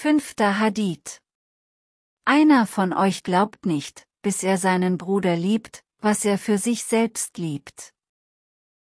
Fünfter Hadith. Einer von euch glaubt nicht, bis er seinen Bruder liebt, was er für sich selbst liebt.